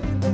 feliz.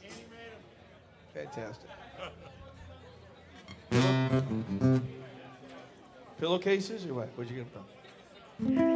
Fantastic. Pillowcases or what? Where'd you get them from?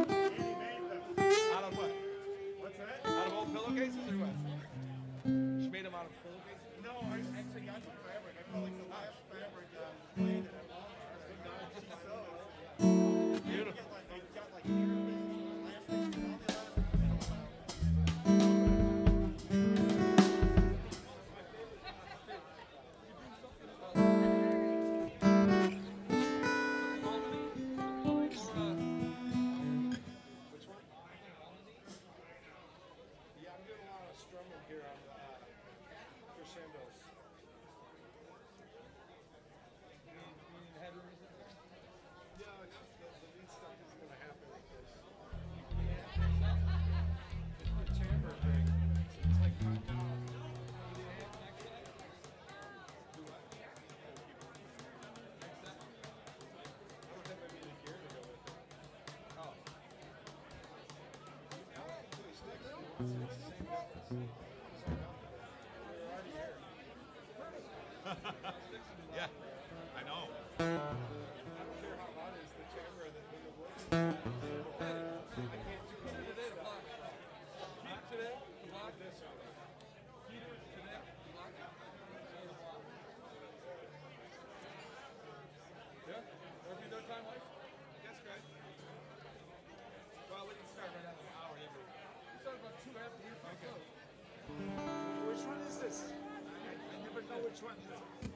yeah, I know. I'm not sure how is the camera that Which one?